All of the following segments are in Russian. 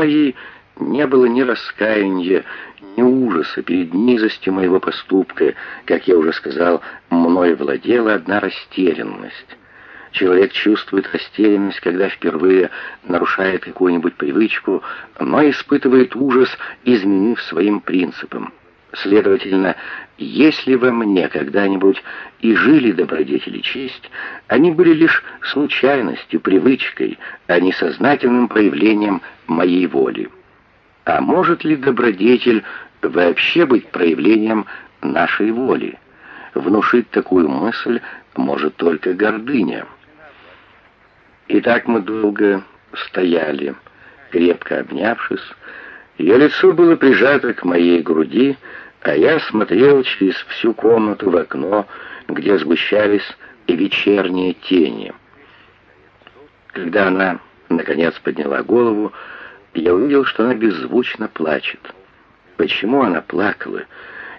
моей не было ни раскаяния, ни ужаса перед низостью моего поступка, как я уже сказал, мной владела одна растерянность. Человек чувствует растерянность, когда впервые нарушает какую-нибудь привычку, но испытывает ужас, изменив своим принципам. Следовательно, если во мне когда-нибудь и жили добродетели и честь, они были лишь случайностью, привычкой, а не сознательным проявлением моей воли. А может ли добродетель вообще быть проявлением нашей воли? Внушить такую мысль может только гордыня. И так мы долго стояли, крепко обнявшись, ее лицо было прижато к моей груди, а я смотрел через всю комнату в окно, где сгущались и вечерние тени. Когда она, наконец, подняла голову, я увидел, что она беззвучно плачет. Почему она плакала?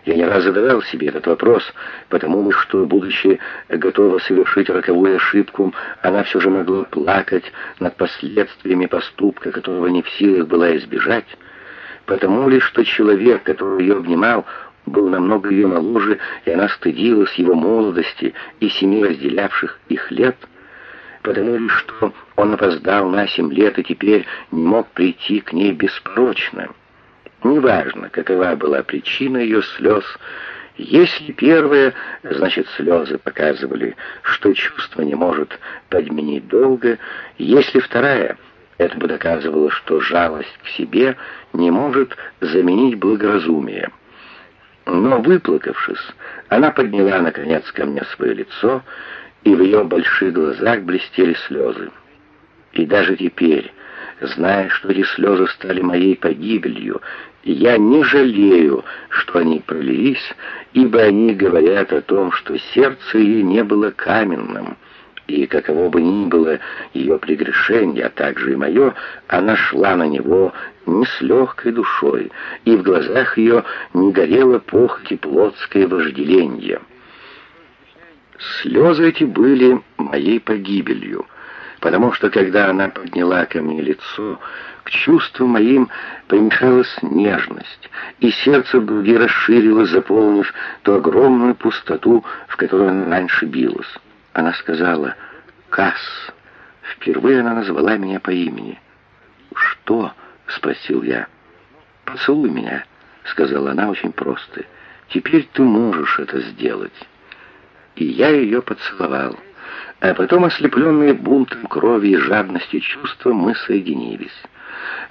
Я не раз задавал себе этот вопрос, потому что, будучи готова совершить роковую ошибку, она все же могла плакать над последствиями поступка, которого не в силах была избежать потому ли, что человек, который ее обнимал, был намного ее моложе, и она стыдилась его молодости и семи разделявших их лет, потому ли, что он опоздал на семь лет и теперь не мог прийти к ней беспорочно. Неважно, какова была причина ее слез, если первая, значит, слезы показывали, что чувство не может подменить долго, если вторая — это бы доказывало, что жалость к себе не может заменить благоразумие. Но, выплакавшись, она подняла, наконец, ко мне свое лицо, и в ее больших глазах блестели слезы. И даже теперь, зная, что эти слезы стали моей погибелью, я не жалею, что они пролились, ибо они говорят о том, что сердце ее не было каменным, и каково бы ни было ее прегрешение, а также и мое, она шла на него не с легкой душой, и в глазах ее не горело похоть плотское вожделение. Слезы эти были моей погибелью, потому что, когда она подняла ко мне лицо, к чувствам моим примешалась нежность, и сердце в груди расширилось, заполнив ту огромную пустоту, в которой она раньше билась. Она сказала «Касс». Впервые она назвала меня по имени. «Что?» — спросил я. «Поцелуй меня», — сказала она очень просто. «Теперь ты можешь это сделать». И я ее поцеловал. А потом, ослепленные бунтом крови и жадностью чувства, мы соединились.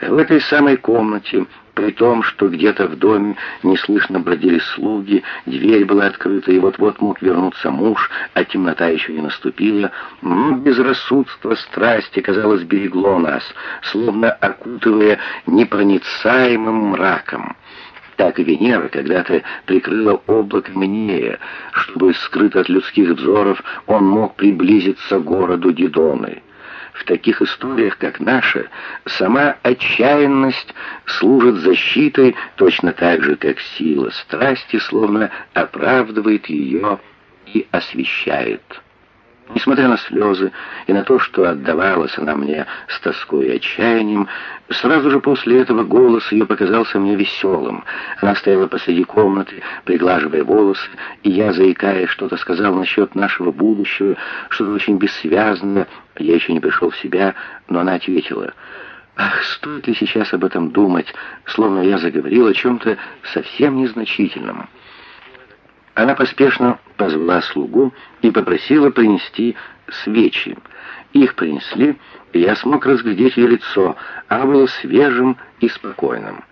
В этой самой комнате, при том, что где-то в доме неслышно бродили слуги, дверь была открыта, и вот-вот мог вернуться муж, а темнота еще не наступила, но безрассудство страсти, казалось, берегло нас, словно окутывая непроницаемым мраком. Так и Венера когда-то прикрыла облако Мнея, чтобы, скрыт от людских взоров, он мог приблизиться к городу Дидоны. В таких историях, как наша, сама отчаянность служит защитой точно так же, как сила страсти словно оправдывает ее и освещает. Несмотря на слезы и на то, что отдавалась она мне с тоской и отчаянием, сразу же после этого голос ее показался мне веселым. Она стояла посреди комнаты, приглаживая волосы, и я, заикаясь, что-то сказал насчет нашего будущего, что-то очень бессвязное. Я еще не пришел в себя, но она ответила... Ах, стоит ли сейчас об этом думать, словно я заговорил о чем-то совсем незначительном. Она поспешно позвала слугу и попросила принести свечи. Их принесли, и я смог разглядеть ее лицо. Оно было свежим и спокойным.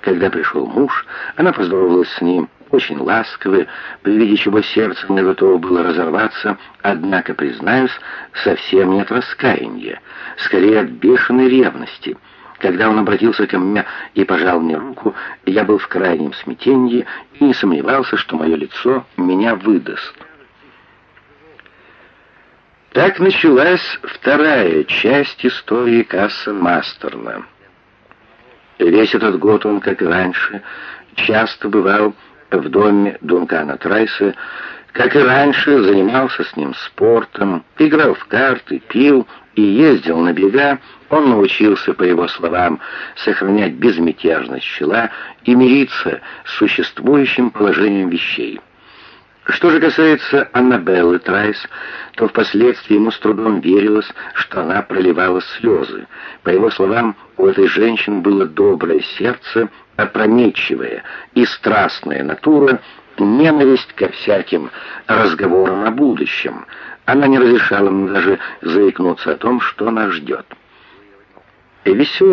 Когда пришел муж, она поздоровалась с ним, очень ласково, при виде чего сердце мне готово было разорваться, однако, признаюсь, совсем нет раскаяния, скорее от бешеной ревности — когда он обратился ко мне и пожал мне руку, я был в крайнем смятении и не сомневался, что мое лицо меня выдаст. Так началась вторая часть истории Касса Мастерна. Весь этот год он, как и раньше, часто бывал в доме Дункана Трайса, как и раньше, занимался с ним спортом, играл в карты, пил и ездил на бега, он научился, по его словам, сохранять безмятежность чела и мириться с существующим положением вещей. Что же касается Аннабеллы Трайс, то впоследствии ему с трудом верилось, что она проливала слезы. По его словам, у этой женщины было доброе сердце, опрометчивая и страстная натура, ненависть ко всяким разговорам о будущем. Она не разрешала мне даже заикнуться о том, что нас ждет. Веселый